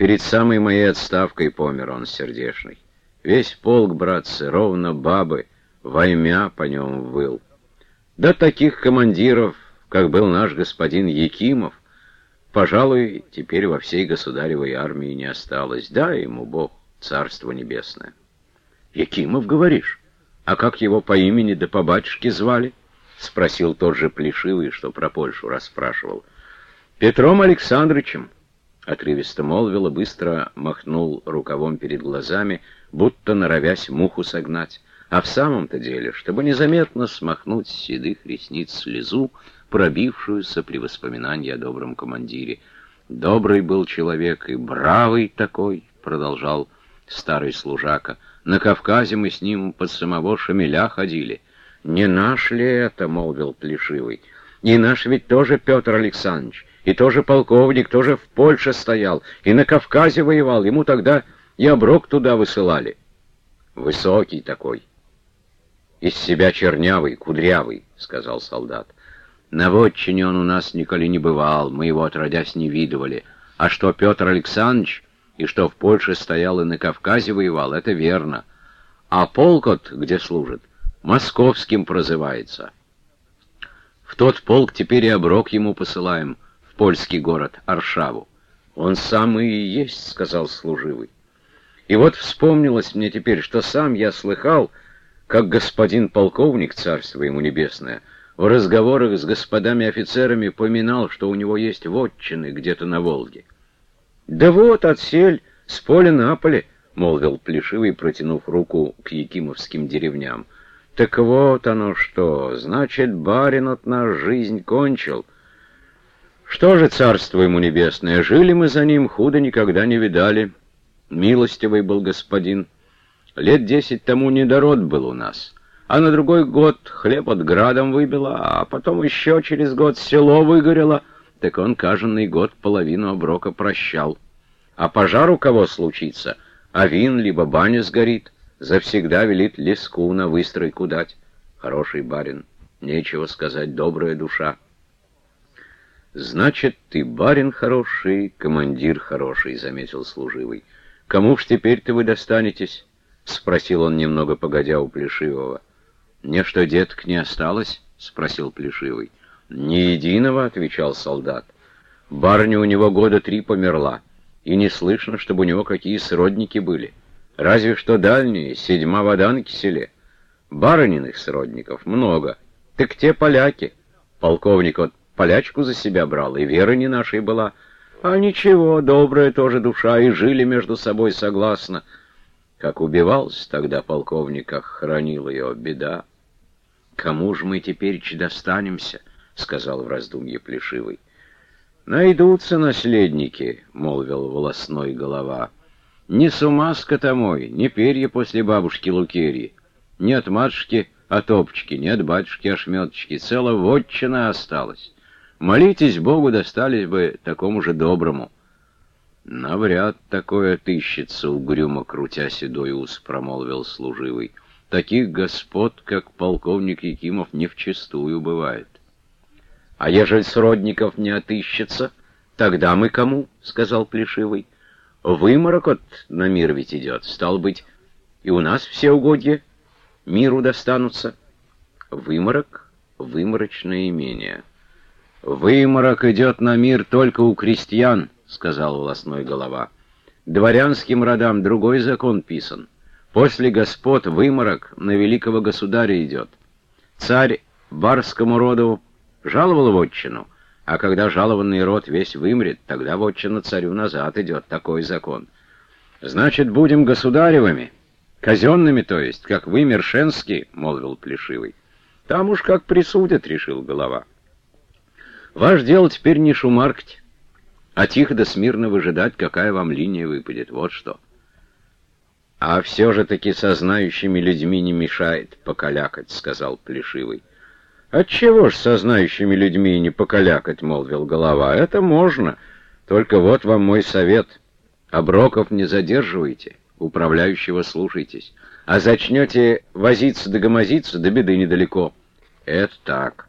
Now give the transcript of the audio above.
Перед самой моей отставкой помер он сердешный. Весь полк, братцы, ровно бабы, воймя по нем выл. Да таких командиров, как был наш господин Якимов, пожалуй, теперь во всей государевой армии не осталось. Да ему Бог, царство небесное. Якимов, говоришь? А как его по имени да по батюшке звали? Спросил тот же Плешивый, что про Польшу расспрашивал. Петром Александровичем. Отрывисто молвил и быстро махнул рукавом перед глазами, будто норовясь муху согнать. А в самом-то деле, чтобы незаметно смахнуть с седых ресниц слезу, пробившуюся при воспоминании о добром командире. «Добрый был человек и бравый такой», — продолжал старый служака. «На Кавказе мы с ним под самого Шамиля ходили». «Не наш ли это?» — молвил Плешивый. «Не наш ведь тоже Петр Александрович, и тоже полковник, тоже в Польше стоял, и на Кавказе воевал, ему тогда и оброк туда высылали». «Высокий такой». «Из себя чернявый, кудрявый», — сказал солдат. На вотчине он у нас николи не бывал, мы его отродясь не видывали. А что Петр Александрович и что в Польше стоял и на Кавказе воевал, это верно. А полк где служит, московским прозывается. В тот полк теперь и оброк ему посылаем, в польский город, Аршаву. Он самый и есть, — сказал служивый. И вот вспомнилось мне теперь, что сам я слыхал, как господин полковник, царство ему небесное, — в разговорах с господами офицерами поминал, что у него есть вотчины где-то на Волге. «Да вот, отсель, с поля на поле», — молвил Плешивый, протянув руку к якимовским деревням. «Так вот оно что, значит, барин от нас жизнь кончил». Что же, царство ему небесное, жили мы за ним, худо никогда не видали. Милостивый был господин. Лет десять тому недород был у нас а на другой год хлеб от градом выбило, а потом еще через год село выгорело, так он каждый год половину оброка прощал. А пожар у кого случится, а вин либо баня сгорит, завсегда велит леску на выстройку дать. Хороший барин, нечего сказать, добрая душа. «Значит, ты барин хороший, командир хороший», — заметил служивый. «Кому ж теперь-то вы достанетесь?» — спросил он немного погодя у Плешивого. «Мне что, деток не осталось?» — спросил Плешивый. «Ни единого», — отвечал солдат. «Барня у него года три померла, и не слышно, чтобы у него какие сродники были. Разве что дальние, седьма вода на киселе. Барыниных сродников много. Так те поляки. Полковник вот полячку за себя брал, и вера не нашей была. А ничего, добрая тоже душа, и жили между собой согласно. Как убивался тогда полковник, как хранил ее беда. «Кому же мы теперь достанемся?» — сказал в раздумье Плешивый. «Найдутся наследники», — молвил волосной голова. «Не с ума скотомой, не перья после бабушки Лукерьи, не от матушки отопчики, не от батюшки ошметочки, целая вотчина осталась. Молитесь Богу, достались бы такому же доброму». «Навряд такое отыщется», — угрюмо крутя седой ус, — промолвил служивый. Таких господ, как полковник Якимов, не вчистую бывает. А ежели сродников не отыщется, тогда мы кому? — сказал Плешивый. Выморок от на мир ведь идет. Стал быть, и у нас все угодья миру достанутся. Выморок — выморочное имение. Выморок идет на мир только у крестьян, — сказал волосной голова. Дворянским родам другой закон писан. После господ выморок на великого государя идет. Царь барскому роду жаловал вотчину, а когда жалованный род весь вымрет, тогда вотчина царю назад идет. Такой закон. Значит, будем государевыми, казенными, то есть, как вы, Мершенский, — молвил Плешивый. Там уж как присудят, — решил голова. Ваш дело теперь не шумаркать, а тихо да смирно выжидать, какая вам линия выпадет. Вот что. «А все же таки со знающими людьми не мешает покалякать», — сказал Плешивый. «Отчего ж со знающими людьми не покалякать?» — молвил голова. «Это можно. Только вот вам мой совет. Оброков не задерживайте, управляющего слушайтесь. А зачнете возиться да гомозиться, до беды недалеко». «Это так.